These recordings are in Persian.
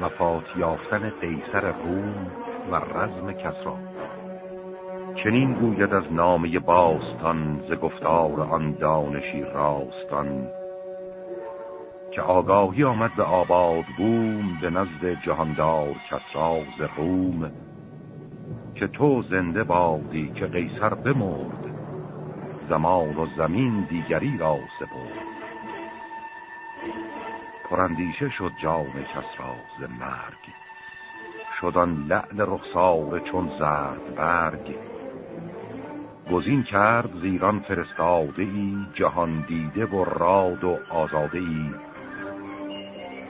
وفات یافتن قیصر روم و رزم کسرا. چنین گوید از نامه باستان ز گفتار آن دانشی راستان که آگاهی آمد به آباد بوم به نزد جهاندار کسرا ز روم که تو زنده بادی که قیصر بمرد زمان و زمین دیگری را سپرد. پرندیشه شد جان کسرا ز مرگ. شدان لعل رخسار چون زرد برگ. گزین کرد زیران فرستاده ای جهان دیده و راد و آزاده ای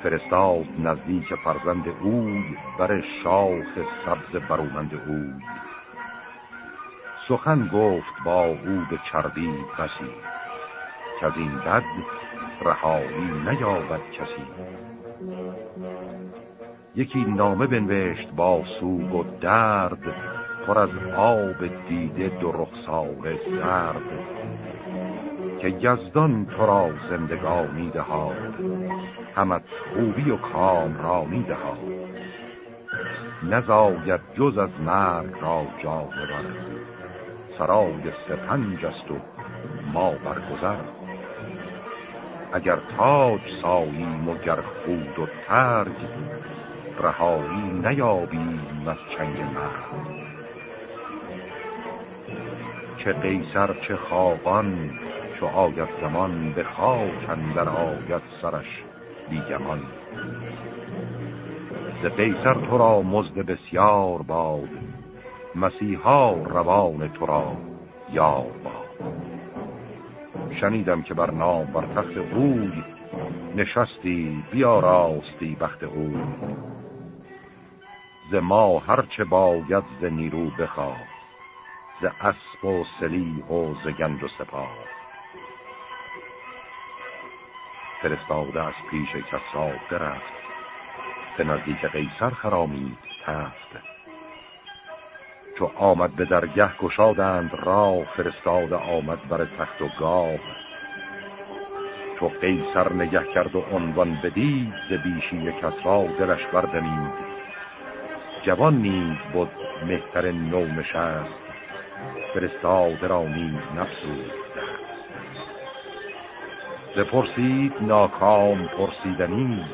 فرستاد نزدیک فرزند اوی بر شاخ سبز برومند اوی. سخن گفت با او به چربی بسی. که از این بد رهایی نیابد کسی. یکی نامه بنوشت با سوگ و درد پر از آب دیده دو رخسار زرد که یزدان تو را زندگانی دهاد همت خوبی و کام را می دهاد. نزاید جز از مرگ را جانور سرای سپنج است و ما برگذر. اگر تاج ساییم و گر خود و ترگ رهایی نیابیم از چنگ مرد. چه قیصر چه خاقان چو آید زمان به خاک اندر آید سرش بیگمان. ز قیصر تو را مزد بسیار باد مسیحا روان تو را یار باد. شنیدم که بر نام بر تخت اوی نشستی بیا راستی بخت اوی. ز ما هرچه باید ز نیرو بخواه ز اسب و سلیح و ز گنج و سپاه. فرستاده از پیش کسرا درفت به نزدیک قیصر خرامید تفت. چو آمد به درگه گشادند را فرستاده آمد بر تخت و گاه چو قیصر نگه کرد و عنوان بدید ز بیشی کسرا دلش بردمید. جوان نیز بود مهتر نو نشست. فرستاده را نیز نفسود. پرسید ناکام پرسیدنی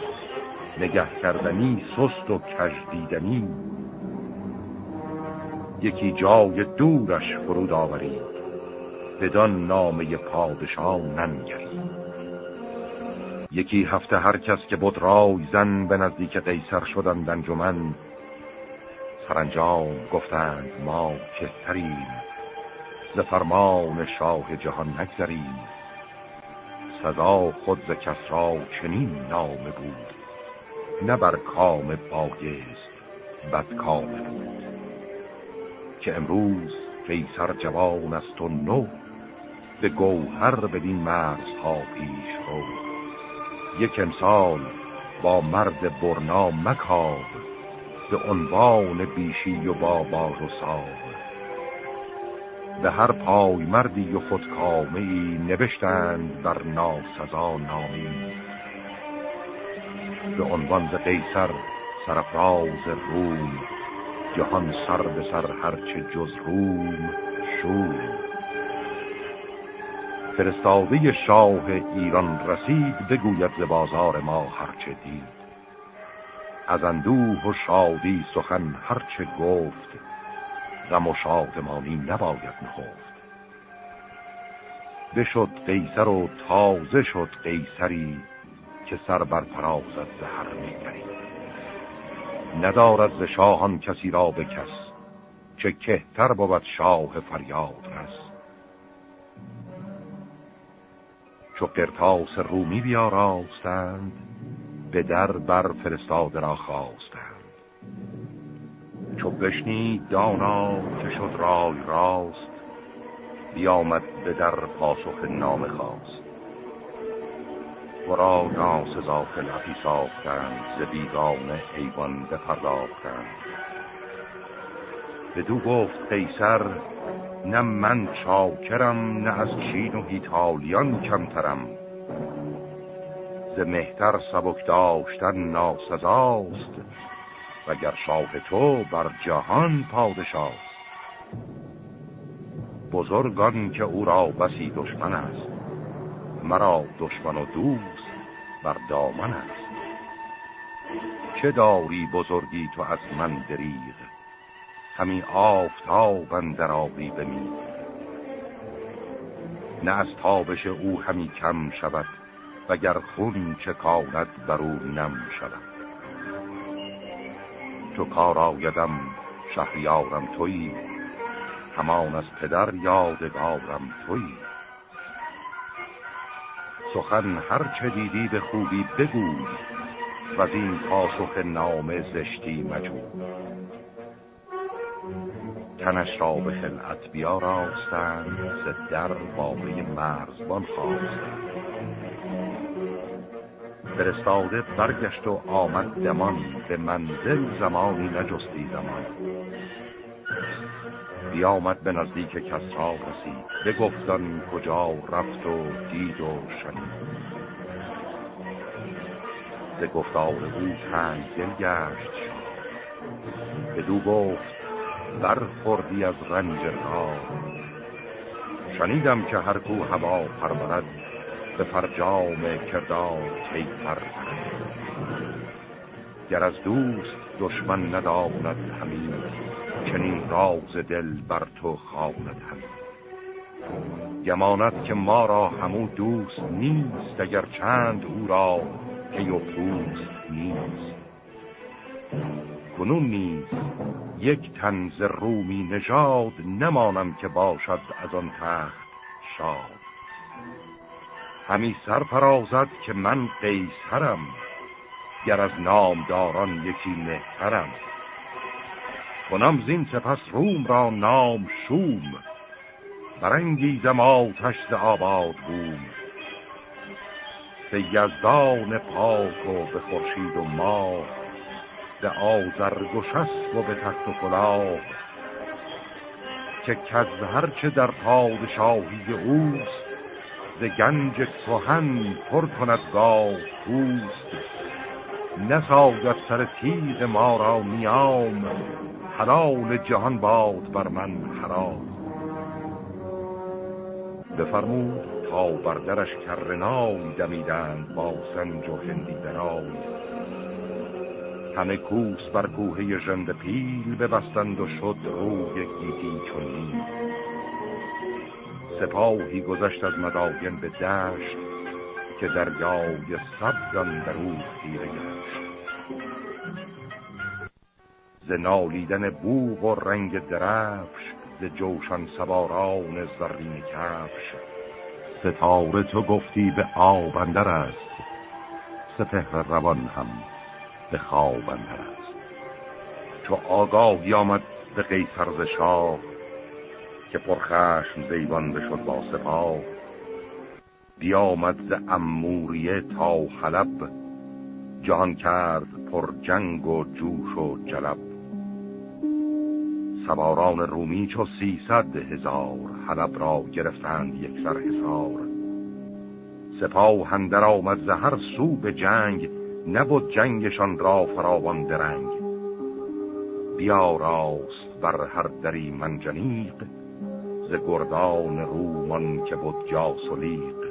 نگه کردنی سست و کج دیدنی. یکی جای دورش فرود آورید بدان نامه پادشاه ننگرید یکی هفته هر کس که بود رای زن به نزدیک قیصر شدند انجمن. سرانجام گفتند ما کهتریم ز فرمان شاه جهان نگذریم. سزا خود ز کسرا چنین نامه بود. نه بر کام بایست بد کام بود. که امروز قیصر جوان است و نو به گوهر بدین مرزها پیش رو. یک امسال با مرد برنا مکاب به عنوان بیشی و با باز و ساب به هر پای مردی و خودکامه ای نوشتند بر ناسزا نامی. به عنوان قیصر سرفراز روم جهان سر به سر هرچه جز روم شوم. فرستاده شاه ایران رسید بگوید ز بازار ما هرچه دید. از اندوه و شادی سخن هرچه گفت غم و شادمانی نباید نخفت. بشد قیصر و تازه شد قیصری که سر بر فراز از زهر میگری ندارد ز شاهان کسی را به کس چه کهتر بود شاه فریاد رس. چو قرتاس رومی بیاراستند به در بر فرستاده را خواستند. چو بشنید دانا که شد رای راست بیامد به در پاسخ نام خواست. ورا ناسزا خلقی ساختند ز بیگان حیوان بپرداختند. بدو گفت قیصر نه من چاکرم نه از چین و هیتالیان کمترم. ز مهتر سبک داشتن ناسزاست وگر شاه تو بر جهان پادشاست بزرگان که او را بسی دشمن است. مرا دشمن و دوست بر دامن است. چه داری بزرگی تو از من دریغ؟ همی آفتاب اندر آبی بمیر نه از تابش او همی کم شود وگر خون چه کاند بر او نم شود. چو کار آیدم شهریارم تویی همان از پدر یادگارم تویی. سخن هر چه دیدی به خوبی بگوی و از این پاسخ نام زشتی مجو. تنش را به خلعت بیاراستند ز در باقی مرزبان خواستند. فرستاده برگشت و آمد دمان به منزل زمانی نجستی زمان. بیامد به نزدیک کسرا رسید. بگفتن کجا رفت و دید و شنید. ز گفتار او تنگ دل گشت به دو گفت برخوردی از رنج را شنیدم که هر کو هوا پرورد به فرجام کردار کیفر گر از دوست دشمن نداند همین چنین راز دل بر تو خواند هم. گماند که ما را همو دوست نیست اگر چند او را پی و پوست نیست. کنون نیز یک تنز رومی نژاد نمانم که باشد از آن تخت شاد. همی سرفرازد که من قیصرم گر از نامداران یکی مهترم. کنم زین سپس روم را نام شوم. برانگیزم آتش ز آباد بوم. به یزدان پاک و به خورشید و ماه به آزرگشست و به تخت و کلاه. که کز هرچه در پادشاهی اوست ز گنج کهن پر کند گاه پوست. نسازد سر تیز ما را نیام. حلال جهان باد بر من حرام. بفرمود تا بردرش کرنای دمیدند با سنج و هندی درای. همه کوس بر کوهه ژند پیل ببستند و شد روی گیتی چونی سپاهی گذشت از مداین به دشت. که دریای سبزان در او خیره گشت ز نالیدن بوغ و رنگ درفش ز جوشان سواران زرین کفش. ستاره تو گفتی به آب اندر است. سپهر روان هم به خواب اندر است. چو آگاهی آمد به قیصر ز شاه که پرخشم زیبان بشد با سپاه بیامد ز اموریه تا حلب. جهان کرد پر جنگ و جوش و جلب. سواران رومی چو سیصد هزار حلب را گرفتند یک سر حسار سپاه هندر آمد ز هر سو به جنگ نبود جنگشان را فراوان درنگ. بیا راست بر هر دری منجنیق ز گردان رومان که بود جاسولیق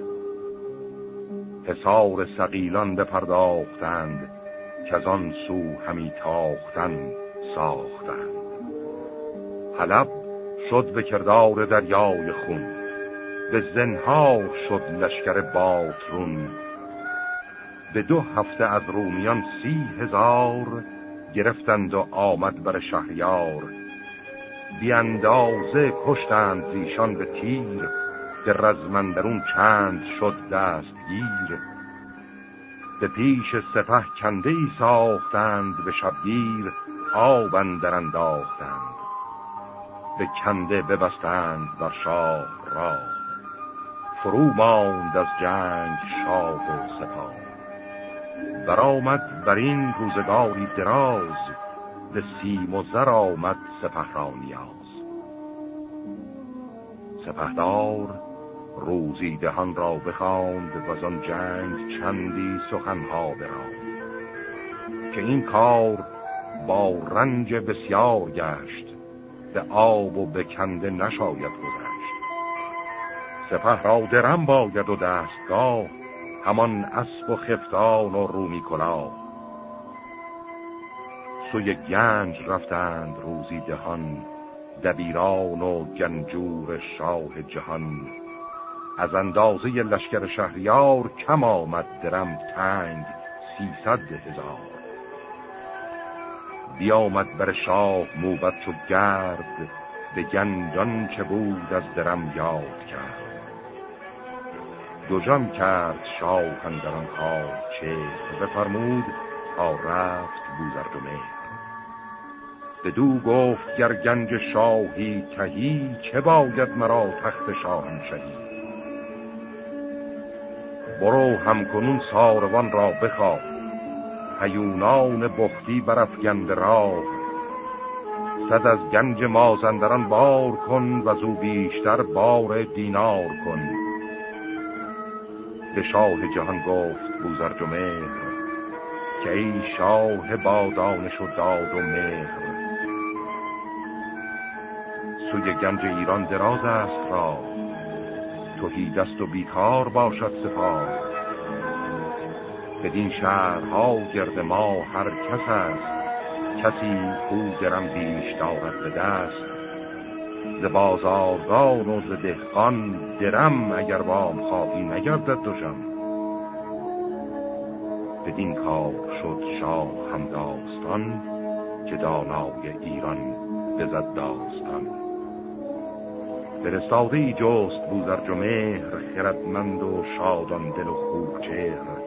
حسار سقیلان بپرداختند که از آن سو همی تاختن ساختند. حلب شد به کردار دریای خون به زنهار شد لشکر باترون. به دو هفته از رومیان سی هزار گرفتند و آمد بر شهریار. بیاندازه کشتند زیشان به تیر به رزمندرون چند شد دستگیر به پیش سپه کنده ای ساختند به شبگیر آب اندر انداختند. به کنده ببستند بر شاه را. فرو ماند از جنگ شاه و سپاه. برآمد بر این روزگاری دراز به سیم و زر آمد سپه را نیاز. سپهدار روزی دهان را بخواند و آن جنگ چندی سخنها براند. که این کار با رنج بسیار گشت به آب و به کنده نشاید گذشت. سپه را درم باید و دستگاه همان اسب و خفتان و رومی کلا سوی گنج رفتند روزی دهان دبیران و گنجور شاه جهان. از اندازه لشکر شهریار کم آمد درم تنگ سیصد هزار. بیامد بر شاه موبت چو گرد به گنجان که بود از درم یاد کرد. دو جان کرد شاه اندران کار چه بفرمود تا رفت بوزرگمه دو گفت گر گنج شاهی تهی چه باید مرا تخت شاهن شهی برو همکنون ساروان را بخواه هیونان بختی برفگند راه. صد از گنج مازندران بار کن و زو بیشتر بار دینار کن. به شاه جهان گفت بوزرج و مهر که ای شاه با دانش و داد و مهر. سوی گنج ایران دراز است را توهی دست و بیکار باشد سپاه. بدین شهرها گرد ما هر کس است. کسی او درم بیش دارد به دست. ز بازارگان و ز دهقان درم اگر وام خواهی نگردد دوشم بدین کار شد شاه هم داستان که دانای ایران بزد داستان. فرستاده ای جست بوزرج و مهر خردمند و شادان دل و خوب چهر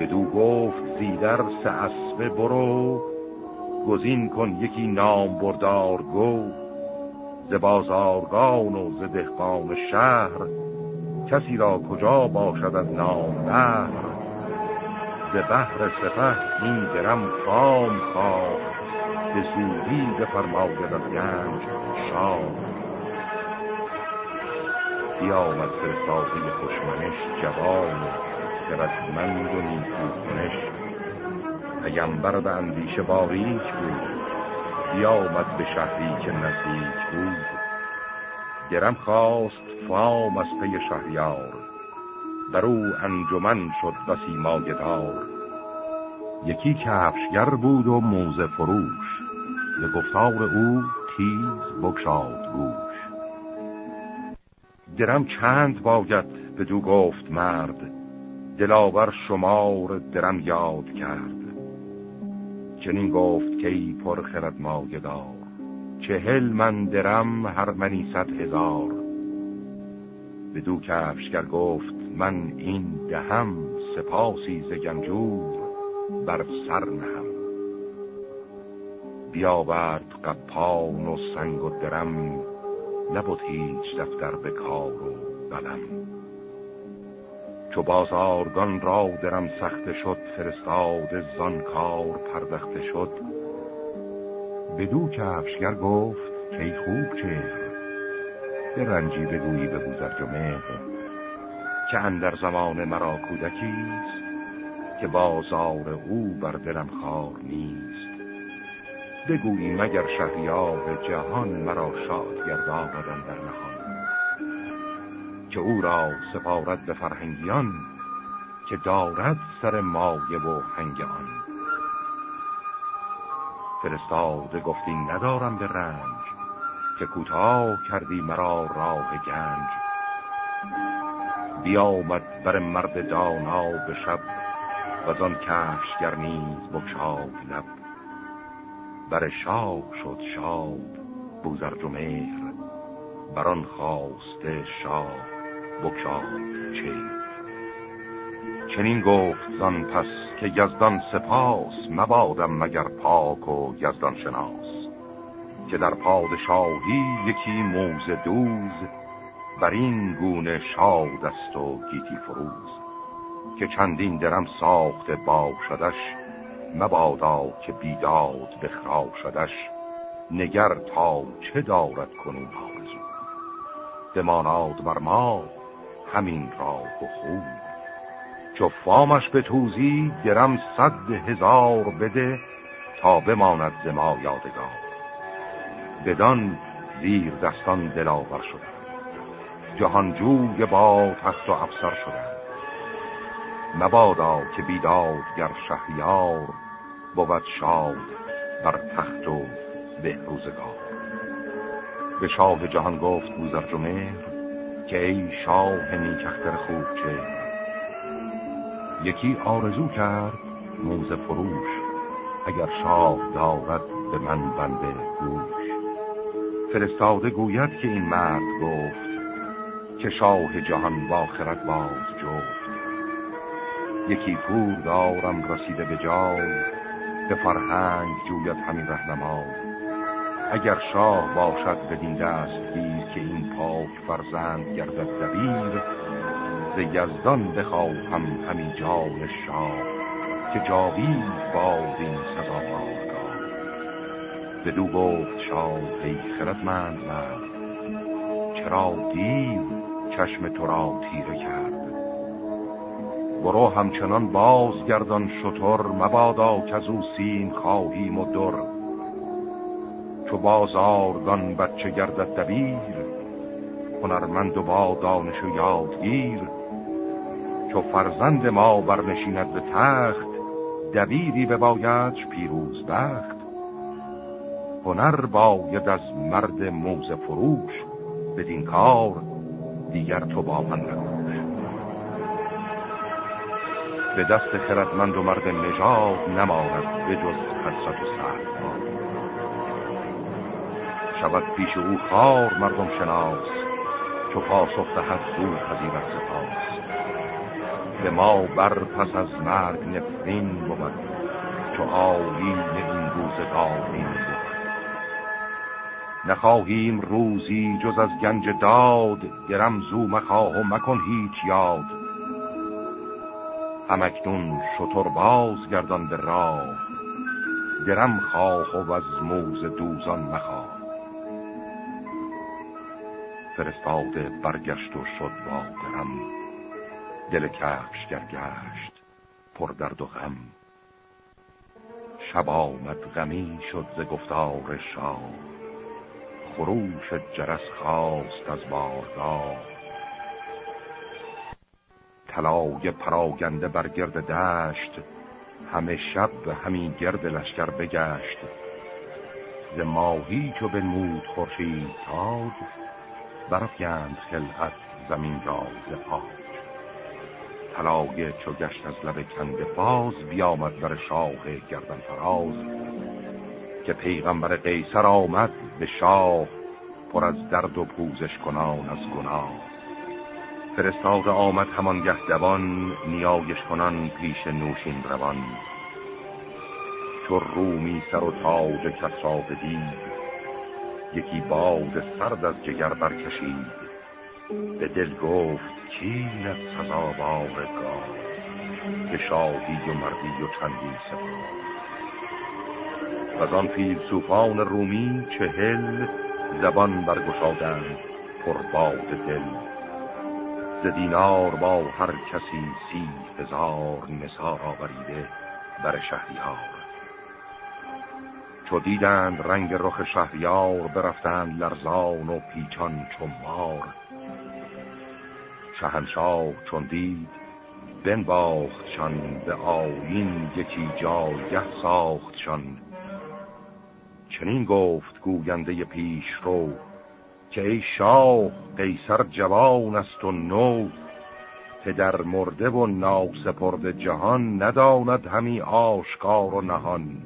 بدو گفت زیدر سه اسبه برو گزین کن یکی نام بردار گو ز بازارگان و ز دهقان شهر کسی را کجا باشد از نام بهر ز بحر سپه این درم خام خواه به زودی بفرماید از گنج شاه بیامد فرستاده خوشمنش جوان خردمند و نیکو کنش پیمبر به اندیشه باریک بود. بیامد به شهری که نزدیک بود. گرم خواست فام از پی شهریار. در او انجمن شد بسی مایه دار یکی کفشگر بود و موزه فروش. ز گفتار او تیز بگشاد گوش. درم چند باید به دو گفت مرد. دلاور شمار درم یاد کرد. چنین گفت که ای پر خرد مایه دار چهل من درم هر منی صد هزار. به دو کفشگر گفت من این دهم سپاسی ز گنجور بر سر نهم. بیاورد قپان و سنگ و درم نبود هیچ دفتر به کار و بلم چو بازارگان را درم سخته شد فرستاد زان کار پردخته شد. بدو کفشگر گفت که خوب چه به رنجی بگویی به بوزرگ و مهر که اندر زمان مرا کودکیست که بازار او بر دلم خار نیست. بگویی مگر شهریار جهان مرا شاد گرداندن در نهان. که او را سپارد به فرهنگیان که دارد سر مایه و هنگ آن. فرستاده گفتی ندارم به رنج که کوتاه کردی مرا راه گنج. بیامد بر مرد دانا به شب و آن کفشگر نیز بکشاد لب. بر شاه شد شاد بوزرج و مهر بران خواسته شاه بکشاد چه چنین گفت زن پس که یزدان سپاس مبادم مگر پاک و یزدان شناس. که در پادشاهی یکی موز دوز بر این گونه شاد است و گیتی فروز. که چندین درم ساخته باشدش مبادا که بیداد بخراشدش نگر تا چه دارد کنون آرزو بماناد بر ما همین راه و خوب چو فامش به توزی درم صد هزار بده تا بماند ز ما یادگار. بدان زیر دستان دلاور شدن. جهانجوی با تخت و افسر شدن. مبادا که بیداد گر شهریار بود شاد بر تخت و به روزگار. به شاه جهان گفت بوزر جمهر که ای شاه نیکختر خوب چه یکی آرزو کرد موز فروش اگر شاه دارد به من بنده گوش. فرستاده گوید که این مرد گفت که شاه جهان با خرد باز جفت. یکی پور دارم رسیده به جای به فرهنگ جوید همین رهنمای. اگر شاه باشد بدین دست گیر که این پاک فرزند گردد دبیر ز یزدان بخواهم همین جان شاه که جاوید باد این سزا به دو گفت شاه ای خردمند مرد چرا دیو چشم تو را تیره کرد؟ برو همچنان بازگردان شطور مبادا که از او سیم خواهی مدر چو بازاردان بچه گردد دبیر هنرمند و با دانش و یادگیر. چو فرزند ما برنشیند به تخت دبیری به بایدش پیروز بخت. هنر باید از مرد موز فروش بدین کار دیگر تو با من نگوش به دست خردمند و مرد نژاد نماند به جز حسرت و سر شود پیش او خار مردم شناس چو پاسخ دهد زو پذیرت سپاس. به ما بر پس از مرگ نفرین بود چو آیین این روزگارین بود. نخواهیم روزی جز از گنج داد گرم زو مخواه و مکن هیچ یاد. همکنون شطور باز گردان به راه. درم خواه و از موز دوزان مخواه. فرستاده برگشت و شد با درم. دل کفش گرگشت پر درد و غم. شب آمد غمی شد ز گفتار شاه. خروش جرس خواست از بارگاه. طلای پراگنده بر گرد دشت همه شب همین گرد لشکر بگشت. ز ماهی چو به مود خورشید تاج برفگند خلعت زمین را ز پاک. چو گشت از لب کنده باز بیامد بر شاه گردن فراز. که پیغمبر قیصر آمد به شاه پر از درد و پوزش کنان از گناه. فرستاده آمد همانگه دوان نیایش کنان پیش نوشین روان. چو رومی سر و تاج کس را بدید یکی باد سرد از جگر برکشید. به دل گفت کیلت سزاوار گاه که شاهی و مردی و چندی سپاه. و آن فیلسوفان رومی چهل زبان برگشادند پر باد دل. دینار با هر کسی سی هزار نسار آوریده بر شهریار. چو دیدند رنگ رخ شهریار برفتند لرزان و پیچان چمار شهنشاه چون دید بنباختشان به آیین یکی جایه ساختشان. چنین گفت گوینده پیش رو که ای شاه قیصر جوان است و نو در مرده و ناسپرد جهان نداند همی آشکار و نهان.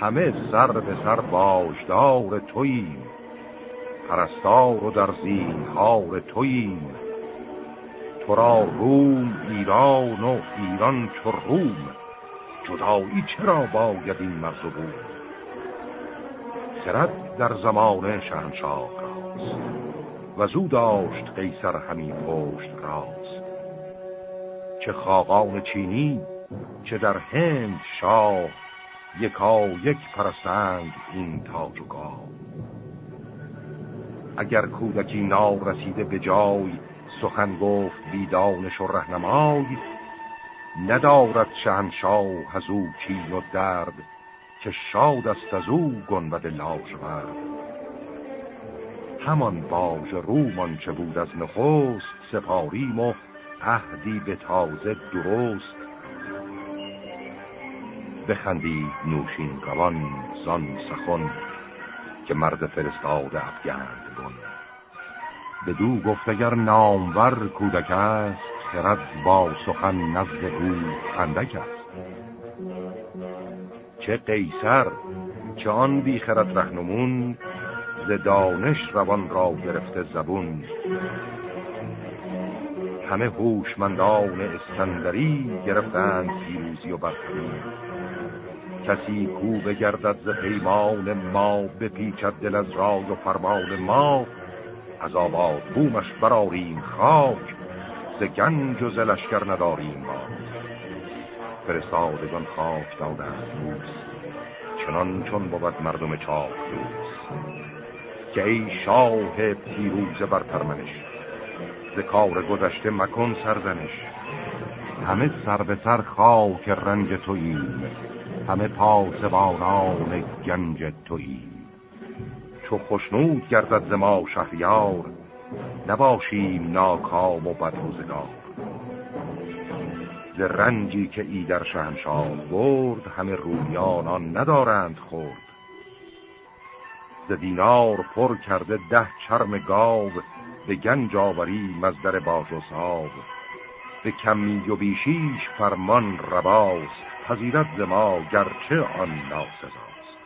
همه سر به سر باشدار توییم پرستار و در زینهار توییم. تو را روم ایران و ایران چو روم جدایی چرا باید این مرز بود خرد در زمان شهنشاه راست. و زود داشت قیصر همین پشت راست. چه خاقان چینی چه در هند شاه یکا یک پرستند این تاج و گاه. اگر کودکی نارسیده به جای سخن گفت بیدانش و رهنمای. ندارد شهنشاه از او کین و درد که شاد است از او گنبد لاجورد همان باج رومان چه بود از نخست سپاریم و عهدی به تازه درست. بخندی نوشین روان زان سخن که مرد فرستاده افگند بن بدو گفت اگر نامور کودک است خرد با سخن نزد او خندک است. چه قیصر چه آن بی خرد رهنمون ز دانش روان را گرفته زبون. همه هوشمندان اسکندری گرفتند پیروزی و برتری کسی کو بگردد ز پیمان ما بپیچد دل از رای و فرمان ما از آباد بومش براریم خاک ز گنج و ز لشکر نداریم ما. فرستادگان خاک دادند روز چنان چون بود مردم چاک روز که ای شاه پیروز بر ترمنش ز کار گذشته مکن سرزنش. همه سر به سر خاک رنج توییم همه پاسبانان گنج توییم چو خشنود گردد ز ما شهریار نباشیم ناکام و بدروزگار. ز رنجی که ای در شهنشاه برد همه رویان آن ندارند خورد ز دینار پر کرده ده چرم گاو به گنج آوری مزدر باج و ساو. به کمی و بیشیش فرمان رباست پذیرت ز ما گرچه آن ناسزاست.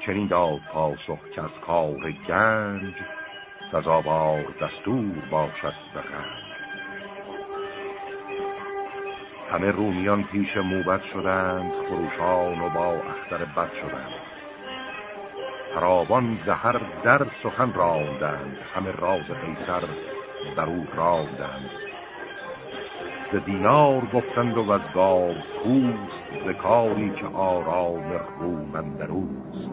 چنین داد پاسخ که از کار گنج سزاوار دستور باشد بخند همه رومیان پیش موبت شدند خروشان و با اختر بد شدند. فراوان زهر در سخن راندند همه راز قیصر در او راندند. ز دینار گفتند و از گاو پوست ز کاری که آرام رومندروست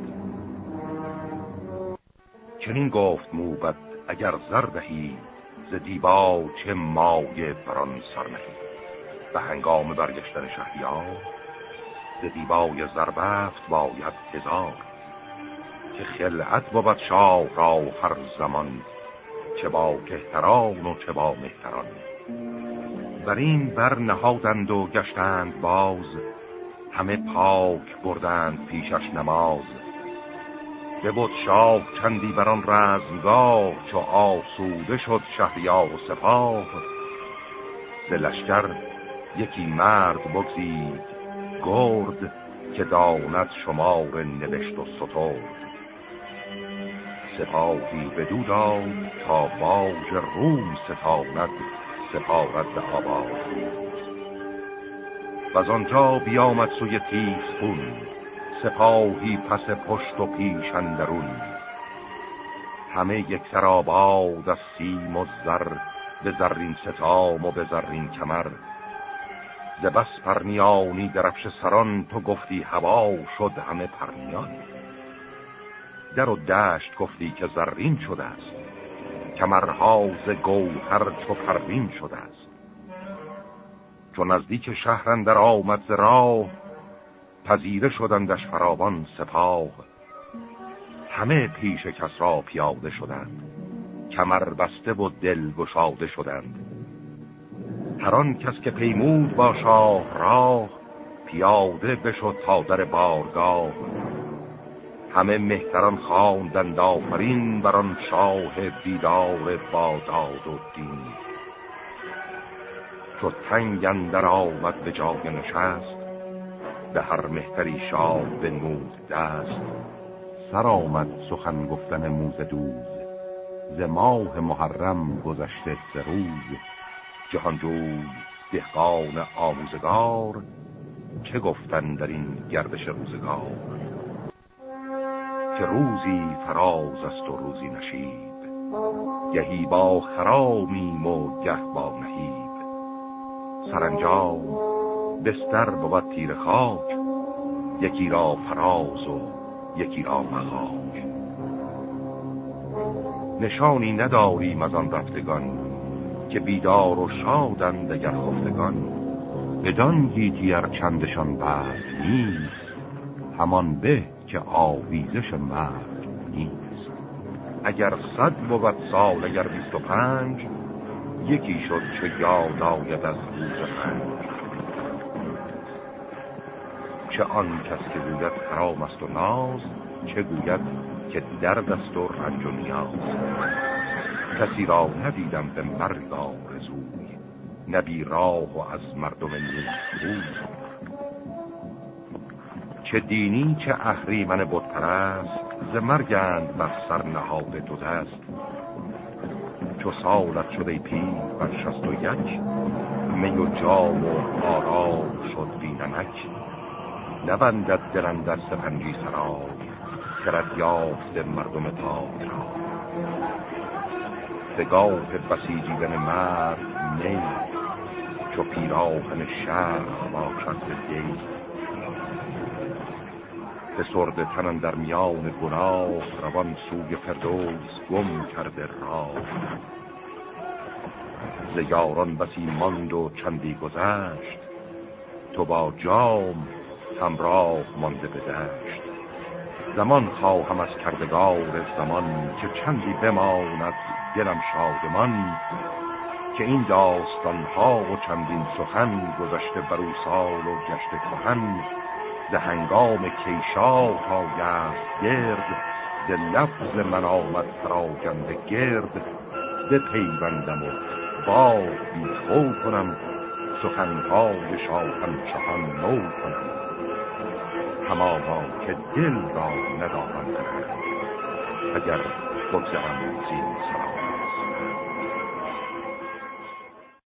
چنین گفت موبت اگر زر دهی ز دیبا چه مایه بران سر به هنگام برگشتن شهریار ز دیبای زربفت باید هزار. که خلعت بود شاه را هر زمان چه با کهتران و چه با مهتران. بر این بر نهادند و گشتند باز همه پاک بردند پیشش نماز. بود شاه چندی بران رزمگاه چو آسوده شد شهریار و سپاه. ز لشکر یکی مرد بگزید گرد که داند شمار نوشت و سطور سپاهی بدو داد تا باج روم ستاند سپارد به آباد و از آنجا بیامد سوی خون سپاهی پس پشت و پیش اندرون. همه یک سر آباد از سیم و زر به زرین ستام و به زرین کمر. ز بس پرنیانی درفش سران تو گفتی هوا شد همه پرنیان. در و دشت گفتی که زرین شده است. کمرها ز گوهر چو پروین شده است. چون نزدیک شهرن در آمد ز راه پذیره شدندش فراوان سپاه. همه پیش کس را پیاده شدند. کمر بسته و دل گشاده شدند. هر کس که پیمود با شاه راه پیاده بشد تا در بارگاه. همه مهتران خواندند آفرین بر آن شاه بیدار با داد و دین. چو تنگ اندر آمد به جای نشست به هر مهتری شاه بنمود دست. سر آمد سخن گفتن موز دوز ز ماه محرم گذشته سه روز. جهانجوی دهقان آموزگار چه گفتن در این گردش روزگار؟ که روزی فراز است و روزی نشید گهی با خرامیم و گه با نهید سرانجام بستر بود تیر خاک یکی را فراز و یکی را مخاک. نشانی نداریم از آن رفتگان که بیدار و شادند اگر خفتگان. بدان گیتی چندشان بست نیست همان به که آویزش مرد نیست. اگر صد بود سال اگر بیست و پنج یکی شد چه یاد آید از روز پنج. چه آن کس که گوید حرام است و ناز چه گوید که درد است و رنج و نیاز. کسی را ندیدم به مرگ آرزوی نبی راه و از مردم نیست چه دینی چه اهریمن بود پرست ز مرگند بر سر نهاده دو دست. چو سالت شده پیر بر شست و یک می و جام و آرام شد بینمک نبندد دلن دست پنجی سرای خرد یافت مردم پاک را. گاه بسیجیدن مرد نی چو پیراهن شهر باشد دی. به سرد تنن در میان گناه روان سوی فردوس گم کرده راه. ز بسی ماند و چندی گذشت تو با جام همراه مانده به دشت. زمان خواهم از کردگار زمان که چندی بماند دلم شادمان که این داستان ها و چندین سخن گذشته برو سال و گشت کهن ز هنگام کیشا تا گرد گرد ز لفظ من آمد پراگنده گرد. به پیوندم و با بی کنم سخنهای شاهنشهان نو کنم. همانا که دل را ندارم کنم اگر 不想你见愁。